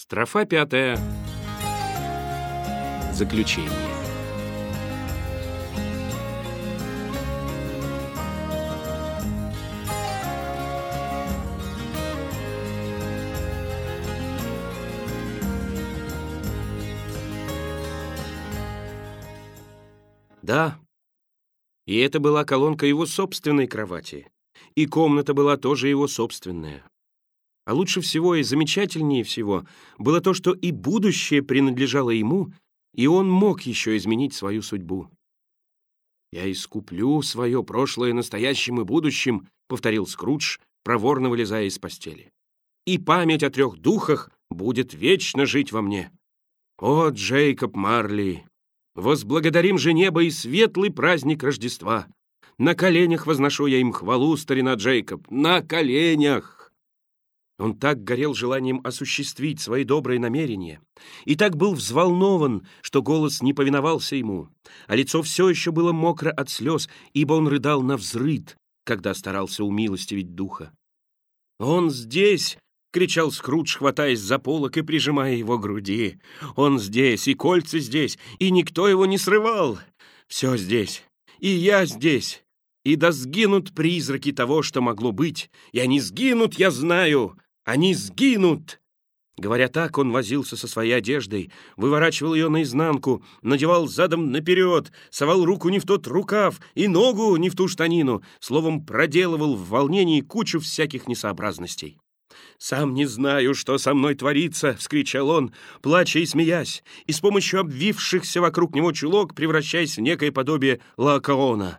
Строфа пятая. Заключение. Да, и это была колонка его собственной кровати, и комната была тоже его собственная. А лучше всего и замечательнее всего было то, что и будущее принадлежало ему, и он мог еще изменить свою судьбу. «Я искуплю свое прошлое настоящим и будущим», — повторил Скрудж, проворно вылезая из постели. «И память о трех духах будет вечно жить во мне. О, Джейкоб Марли! Возблагодарим же небо и светлый праздник Рождества! На коленях возношу я им хвалу, старина Джейкоб, на коленях!» Он так горел желанием осуществить свои добрые намерения и так был взволнован, что голос не повиновался ему, а лицо все еще было мокро от слез, ибо он рыдал на взрыд, когда старался умилостивить духа. «Он здесь!» — кричал Скрудж, хватаясь за полок и прижимая его к груди. «Он здесь, и кольца здесь, и никто его не срывал! Все здесь, и я здесь!» И да сгинут призраки того, что могло быть, и они сгинут, я знаю, они сгинут!» Говоря так, он возился со своей одеждой, выворачивал ее наизнанку, надевал задом наперед, совал руку не в тот рукав и ногу не в ту штанину, словом, проделывал в волнении кучу всяких несообразностей. «Сам не знаю, что со мной творится!» — вскричал он, плача и смеясь, и с помощью обвившихся вокруг него чулок превращаясь в некое подобие Лаокаона.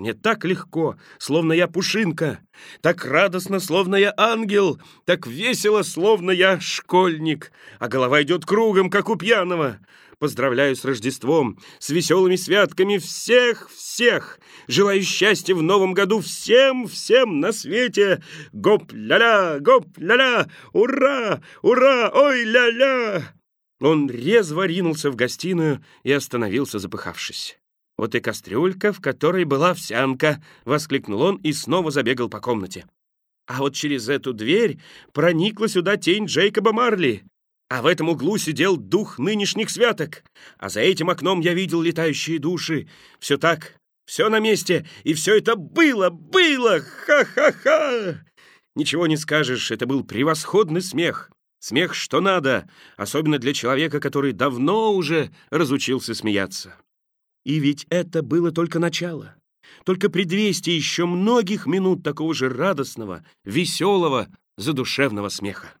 Мне так легко, словно я пушинка, так радостно, словно я ангел, так весело, словно я школьник, а голова идет кругом, как у пьяного. Поздравляю с Рождеством, с веселыми святками всех-всех! Желаю счастья в новом году всем-всем на свете! Гоп-ля-ля, гоп-ля-ля! Ура! Ура! Ой-ля-ля! Он резво ринулся в гостиную и остановился, запыхавшись. «Вот и кастрюлька, в которой была овсянка!» — воскликнул он и снова забегал по комнате. «А вот через эту дверь проникла сюда тень Джейкоба Марли, а в этом углу сидел дух нынешних святок, а за этим окном я видел летающие души. Все так, все на месте, и все это было, было! Ха-ха-ха!» Ничего не скажешь, это был превосходный смех. Смех что надо, особенно для человека, который давно уже разучился смеяться. И ведь это было только начало, только предвестие еще многих минут такого же радостного, веселого, задушевного смеха.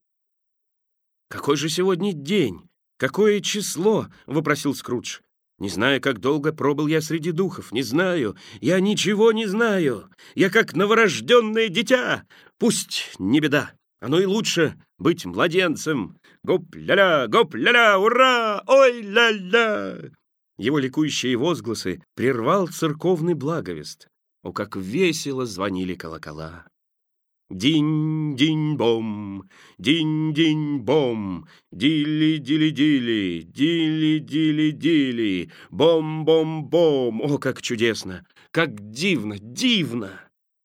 «Какой же сегодня день? Какое число?» — вопросил Скрудж. «Не знаю, как долго пробыл я среди духов, не знаю. Я ничего не знаю. Я как новорожденное дитя. Пусть не беда. Оно и лучше быть младенцем. Гоп-ля-ля, гоп-ля-ля, ура! Ой-ля-ля!» Его ликующие возгласы прервал церковный благовест. О, как весело звонили колокола! Динь-динь-бом, динь-динь-бом, дили-дили-дили, дили-дили-дили, бом-бом-бом. О, как чудесно! Как дивно, дивно!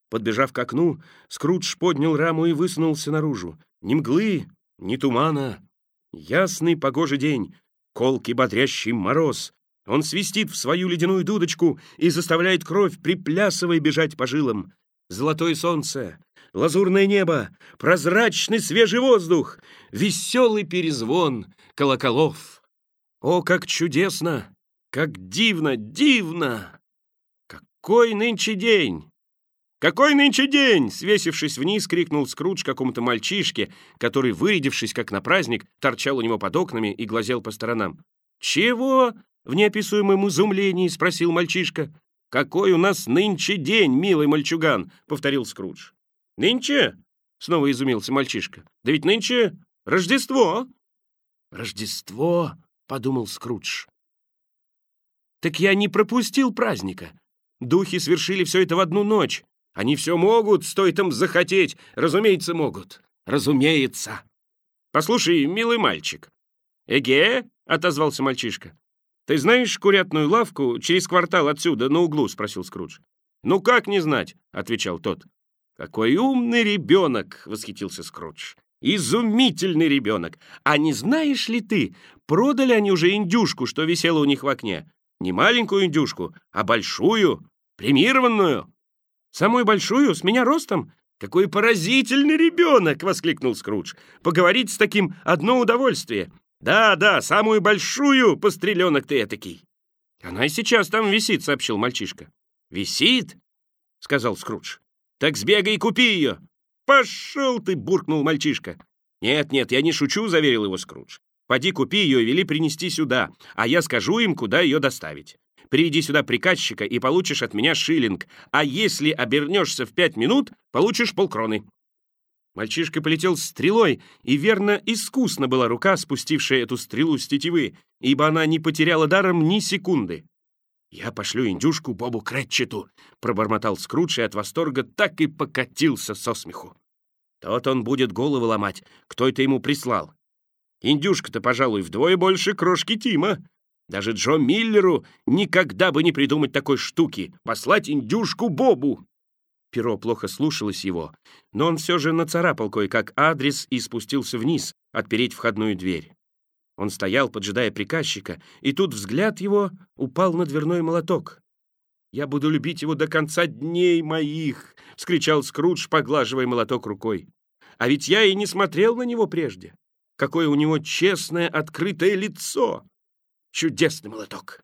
Подбежав к окну, Скрудж поднял раму и высунулся наружу. Ни мглы, ни тумана. Ясный погожий день, колкий бодрящий мороз, он свистит в свою ледяную дудочку и заставляет кровь, приплясывая, бежать по жилам. Золотое солнце, лазурное небо, прозрачный свежий воздух, веселый перезвон колоколов. О, как чудесно! Как дивно, дивно! Какой нынче день! «Какой нынче день!» — свесившись вниз, крикнул Скрудж какому-то мальчишке, который, вырядившись как на праздник, торчал у него под окнами и глазел по сторонам. «Чего?» В неописуемом изумлении спросил мальчишка. «Какой у нас нынче день, милый мальчуган?» — повторил Скрудж. «Нынче?» — снова изумился мальчишка. «Да ведь нынче Рождество!» «Рождество!» — подумал Скрудж. «Так я не пропустил праздника. Духи свершили все это в одну ночь. Они все могут, стоит им захотеть. Разумеется, могут. Разумеется!» «Послушай, милый мальчик». «Эге?» — отозвался мальчишка. «Ты знаешь курятную лавку через квартал отсюда, на углу?» — спросил Скрудж. «Ну как не знать?» — отвечал тот. «Какой умный ребенок!» — восхитился Скрудж. Изумительный ребенок! А не знаешь ли ты, продали они уже индюшку, что висела у них в окне? Не маленькую индюшку, а большую, премированную. Самую большую, с меня ростом. Какой поразительный ребенок! — воскликнул Скрудж. Поговорить с таким — одно удовольствие. Да-да, самую большую, постреленок ты этакий. Она и сейчас там висит, — сообщил мальчишка. Висит? — сказал Скрудж. Так сбегай и купи ее. «Пошел ты!» — буркнул мальчишка. «Нет-нет, я не шучу», — заверил его Скрудж. «Поди купи ее и вели принести сюда, а я скажу им, куда ее доставить. Приведи сюда приказчика и получишь от меня шиллинг, а если обернешься в пять минут, получишь полкроны». Мальчишка полетел стрелой, и верно искусно была рука, спустившая эту стрелу с тетивы, ибо она не потеряла даром ни секунды. «Я пошлю индюшку Бобу Кретчету», — пробормотал Скрудж и от восторга так и покатился со смеху. Тот он будет голову ломать, кто это ему прислал. Индюшка-то, пожалуй, вдвое больше крошки Тима. Даже Джо Миллеру никогда бы не придумать такой штуки — послать индюшку Бобу. Перо плохо слушалось его, но он все же нацарапал кое-как адрес и спустился вниз, отпереть входную дверь. Он стоял, поджидая приказчика, и тут взгляд его упал на дверной молоток. «Я буду любить его до конца дней моих!» — вскричал Скрудж, поглаживая молоток рукой. «А ведь я и не смотрел на него прежде. Какое у него честное, открытое лицо! Чудесный молоток!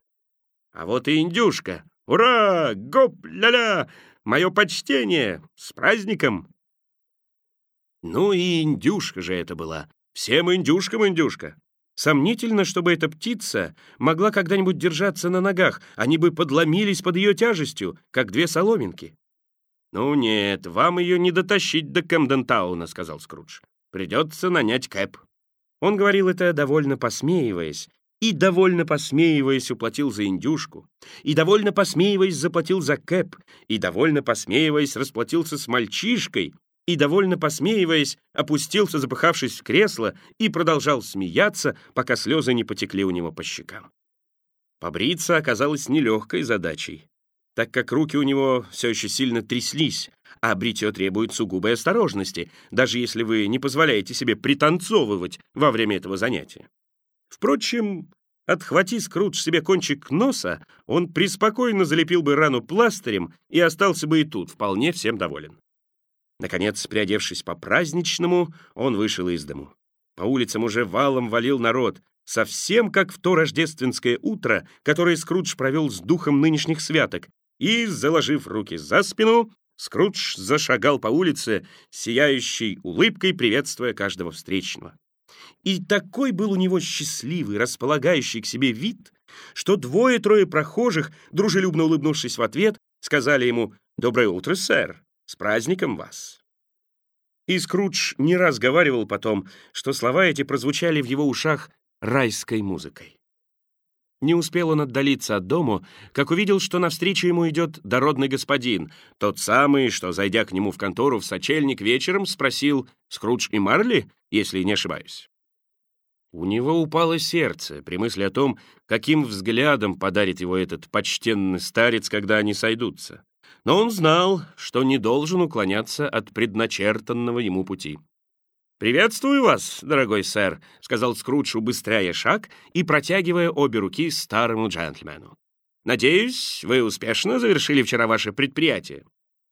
А вот и индюшка! Ура! Гоп-ля-ля! Мое почтение! С праздником!» Ну и индюшка же это была. Всем индюшкам индюшка. Сомнительно, чтобы эта птица могла когда-нибудь держаться на ногах, они бы подломились под ее тяжестью, как две соломинки. «Ну нет, вам ее не дотащить до Кэмден-тауна», — сказал Скрудж. «Придется нанять Кэп». Он говорил это, довольно посмеиваясь, и, довольно посмеиваясь, уплатил за индюшку, и, довольно посмеиваясь, заплатил за Кэп, и, довольно посмеиваясь, расплатился с мальчишкой, и, довольно посмеиваясь, опустился, запыхавшись в кресло, и продолжал смеяться, пока слезы не потекли у него по щекам. Побриться оказалось нелегкой задачей, так как руки у него все еще сильно тряслись, а бритье требует сугубой осторожности, даже если вы не позволяете себе пританцовывать во время этого занятия. Впрочем, отхвати Скрудж себе кончик носа, он преспокойно залепил бы рану пластырем и остался бы и тут вполне всем доволен. Наконец, приодевшись по-праздничному, он вышел из дому. По улицам уже валом валил народ, совсем как в то рождественское утро, которое Скрудж провел с духом нынешних святок, и, заложив руки за спину, Скрудж зашагал по улице, сияющей улыбкой, приветствуя каждого встречного. И такой был у него счастливый, располагающий к себе вид, что двое-трое прохожих, дружелюбно улыбнувшись в ответ, сказали ему «Доброе утро, сэр! С праздником вас!» И Скрудж не раз говаривал потом, что слова эти прозвучали в его ушах райской музыкой. Не успел он отдалиться от дому, как увидел, что навстречу ему идет дородный господин, тот самый, что, зайдя к нему в контору в сочельник вечером, спросил «Скрудж и Марли, если не ошибаюсь?» У него упало сердце при мысли о том, каким взглядом подарит его этот почтенный старец, когда они сойдутся но он знал, что не должен уклоняться от предначертанного ему пути. «Приветствую вас, дорогой сэр», — сказал Скрудж, убыстряя шаг и протягивая обе руки старому джентльмену. «Надеюсь, вы успешно завершили вчера ваше предприятие.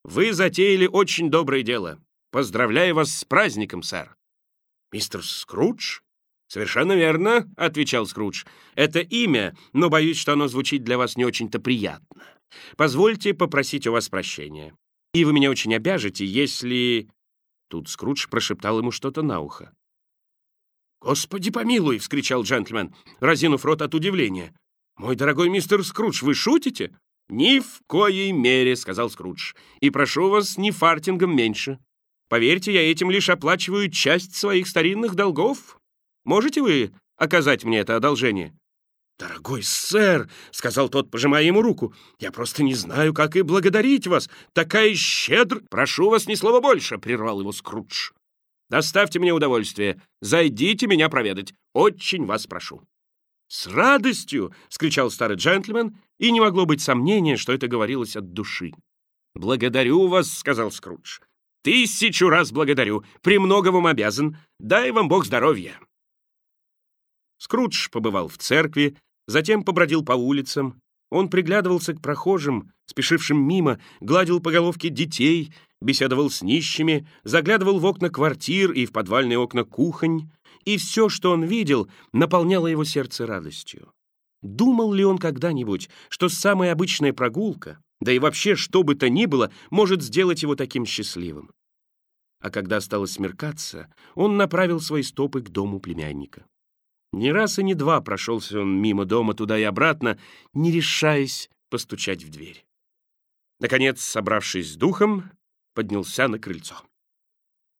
Вы затеяли очень доброе дело. Поздравляю вас с праздником, сэр». «Мистер Скрудж?» «Совершенно верно», — отвечал Скрудж. «Это имя, но боюсь, что оно звучит для вас не очень-то приятно. Позвольте попросить у вас прощения. И вы меня очень обяжете, если...» Тут Скрудж прошептал ему что-то на ухо. «Господи помилуй!» — вскричал джентльмен, разинув рот от удивления. «Мой дорогой мистер Скрудж, вы шутите?» «Ни в коей мере», — сказал Скрудж. «И прошу вас, ни фартингом меньше. Поверьте, я этим лишь оплачиваю часть своих старинных долгов. Можете вы оказать мне это одолжение?» «Дорогой сэр», — сказал тот, пожимая ему руку, — «я просто не знаю, как и благодарить вас. Такая щедр...» «Прошу вас ни слова больше», — прервал его Скрудж. «Доставьте мне удовольствие. Зайдите меня проведать. Очень вас прошу». «С радостью!» — скричал старый джентльмен, и не могло быть сомнения, что это говорилось от души. «Благодарю вас», — сказал Скрудж. Тысячу раз благодарю, премного вам обязан. Дай вам Бог здоровья!» Скрудж побывал в церкви, затем побродил по улицам. Он приглядывался к прохожим, спешившим мимо, гладил по головке детей, беседовал с нищими, заглядывал в окна квартир и в подвальные окна кухонь, и все, что он видел, наполняло его сердце радостью. Думал ли он когда-нибудь, что самая обычная прогулка, да и вообще что бы то ни было, может сделать его таким счастливым? А когда стало смеркаться, он направил свои стопы к дому племянника. Не раз и не два прошелся он мимо дома туда и обратно, не решаясь постучать в дверь. Наконец, собравшись с духом, поднялся на крыльцо.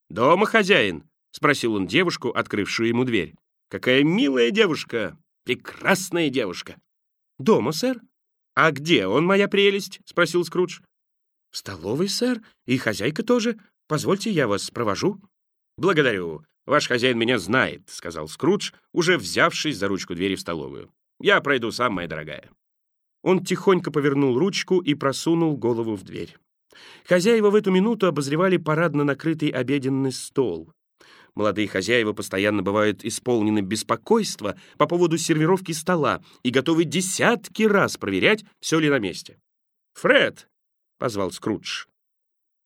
«Дома хозяин?» — спросил он девушку, открывшую ему дверь. «Какая милая девушка! Прекрасная девушка!» «Дома, сэр?» «А где он, моя прелесть?» — спросил Скрудж. «В столовой, сэр, и хозяйка тоже. Позвольте, я вас провожу». «Благодарю. Ваш хозяин меня знает», — сказал Скрудж, уже взявшись за ручку двери в столовую. «Я пройду сам, моя дорогая». Он тихонько повернул ручку и просунул голову в дверь. Хозяева в эту минуту обозревали парадно накрытый обеденный стол. Молодые хозяева постоянно бывают исполнены беспокойства по поводу сервировки стола и готовы десятки раз проверять, все ли на месте. «Фред!» — позвал Скрудж.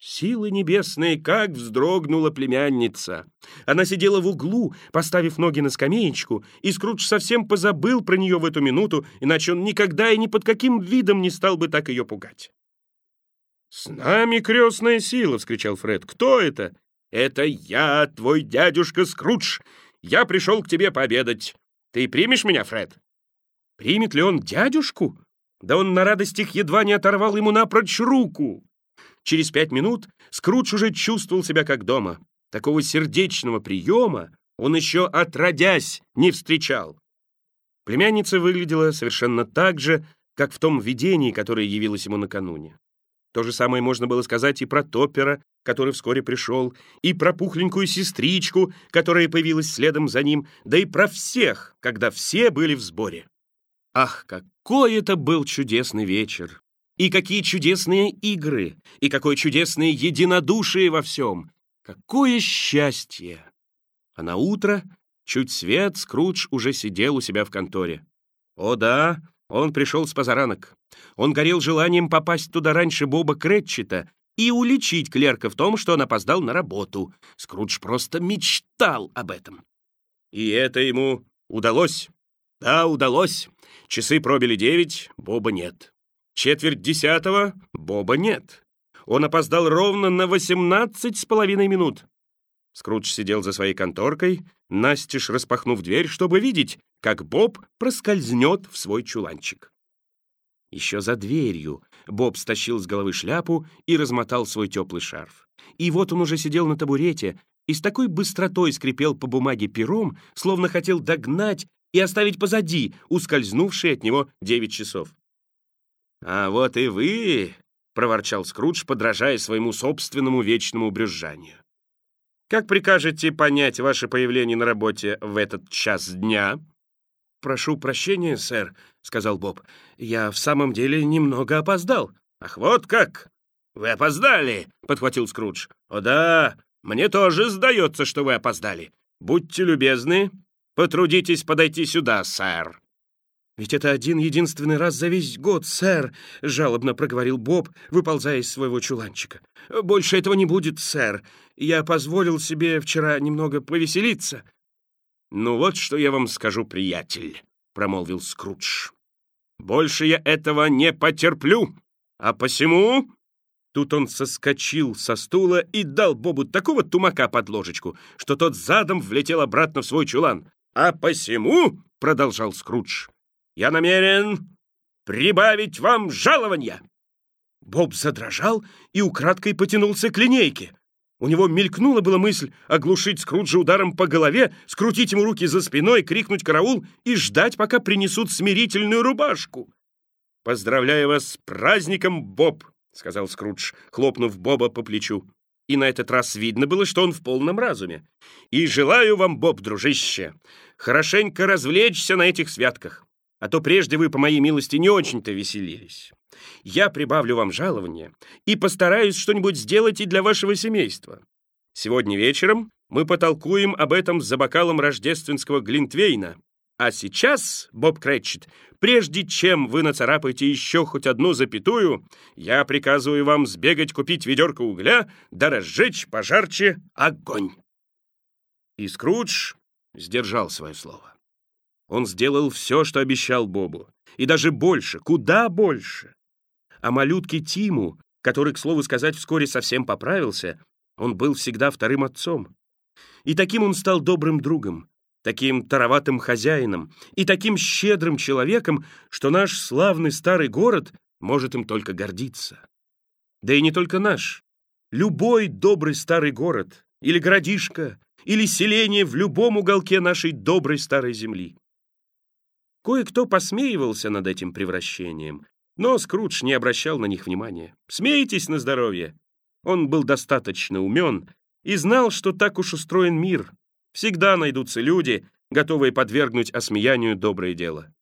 Силы небесные, как вздрогнула племянница. Она сидела в углу, поставив ноги на скамеечку, и Скрудж совсем позабыл про нее в эту минуту, иначе он никогда и ни под каким видом не стал бы так ее пугать. «С нами крестная сила!» — вскричал Фред. «Кто это?» «Это я, твой дядюшка Скрудж. Я пришел к тебе пообедать. Ты примешь меня, Фред?» Примет ли он дядюшку? Да он на радостях едва не оторвал ему напрочь руку. Через пять минут Скрудж уже чувствовал себя как дома. Такого сердечного приема он еще отродясь не встречал. Племянница выглядела совершенно так же, как в том видении, которое явилось ему накануне. То же самое можно было сказать и про Топпера, который вскоре пришел, и про пухленькую сестричку, которая появилась следом за ним, да и про всех, когда все были в сборе. Ах, какой это был чудесный вечер! И какие чудесные игры, и какое чудесное единодушие во всем! Какое счастье! А на утро, чуть свет, Скрудж уже сидел у себя в конторе. О да, он пришел с позаранок. Он горел желанием попасть туда раньше Боба Кретчета и уличить клерка в том, что он опоздал на работу. Скрудж просто мечтал об этом. И это ему удалось. Да, удалось. Часы пробили девять, Боба нет. Четверть десятого Боба нет. Он опоздал ровно на восемнадцать с половиной минут. Скрудж сидел за своей конторкой, настежь распахнув дверь, чтобы видеть, как Боб проскользнет в свой чуланчик. Еще за дверью Боб стащил с головы шляпу и размотал свой теплый шарф. И вот он уже сидел на табурете и с такой быстротой скрипел по бумаге пером, словно хотел догнать и оставить позади ускользнувшие от него девять часов. «А вот и вы!» — проворчал Скрудж, подражая своему собственному вечному брюзжанию. «Как прикажете понять ваше появление на работе в этот час дня?» «Прошу прощения, сэр», — сказал Боб. «Я в самом деле немного опоздал». «Ах, вот как! Вы опоздали!» — подхватил Скрудж. «О да, мне тоже сдается, что вы опоздали. Будьте любезны, потрудитесь подойти сюда, сэр». «Ведь это один единственный раз за весь год, сэр», — жалобно проговорил Боб, выползая из своего чуланчика. «Больше этого не будет, сэр. Я позволил себе вчера немного повеселиться». «Ну вот что я вам скажу, приятель», — промолвил Скрудж. «Больше я этого не потерплю, а посему...» Тут он соскочил со стула и дал Бобу такого тумака под ложечку, что тот задом влетел обратно в свой чулан. «А посему...» — продолжал Скрудж я намерен прибавить вам жалования!» Боб задрожал и украдкой потянулся к линейке. У него мелькнула была мысль оглушить Скруджа ударом по голове, скрутить ему руки за спиной, крикнуть «караул» и ждать, пока принесут смирительную рубашку. «Поздравляю вас с праздником, Боб!» — сказал Скрудж, хлопнув Боба по плечу. И на этот раз видно было, что он в полном разуме. «И желаю вам, Боб, дружище, хорошенько развлечься на этих святках. А то прежде вы, по моей милости, не очень-то веселились. Я прибавлю вам жалование и постараюсь что-нибудь сделать и для вашего семейства. Сегодня вечером мы потолкуем об этом за бокалом рождественского Глинтвейна. А сейчас, Боб Крэтчет, прежде чем вы нацарапаете еще хоть одну запятую, я приказываю вам сбегать купить ведерко угля да разжечь пожарче огонь. И Скрудж сдержал свое слово. Он сделал все, что обещал Бобу, и даже больше, куда больше. А малютке Тиму, который, к слову сказать, вскоре совсем поправился, он был всегда вторым отцом. И таким он стал добрым другом, таким тароватым хозяином и таким щедрым человеком, что наш славный старый город может им только гордиться. Да и не только наш. Любой добрый старый город, или городишко, или селение в любом уголке нашей доброй старой земли. Кое-кто посмеивался над этим превращением, но Скрудж не обращал на них внимания. «Смейтесь на здоровье!» Он был достаточно умен и знал, что так уж устроен мир. Всегда найдутся люди, готовые подвергнуть осмеянию доброе дело.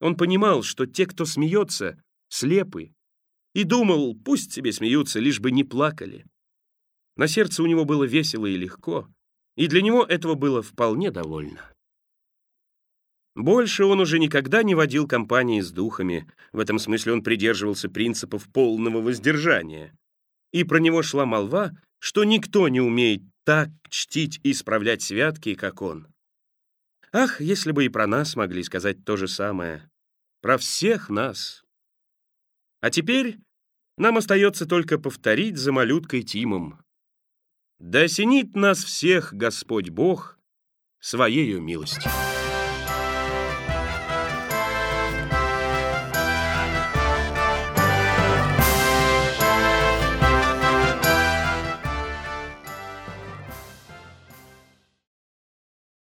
Он понимал, что те, кто смеется, слепы, и думал, пусть себе смеются, лишь бы не плакали. На сердце у него было весело и легко, и для него этого было вполне довольно. Больше он уже никогда не водил компании с духами, в этом смысле он придерживался принципов полного воздержания. И про него шла молва, что никто не умеет так чтить и исправлять святки, как он. Ах, если бы и про нас могли сказать то же самое. Про всех нас. А теперь нам остается только повторить за малюткой Тимом. Да осенит нас всех Господь Бог своею милостью.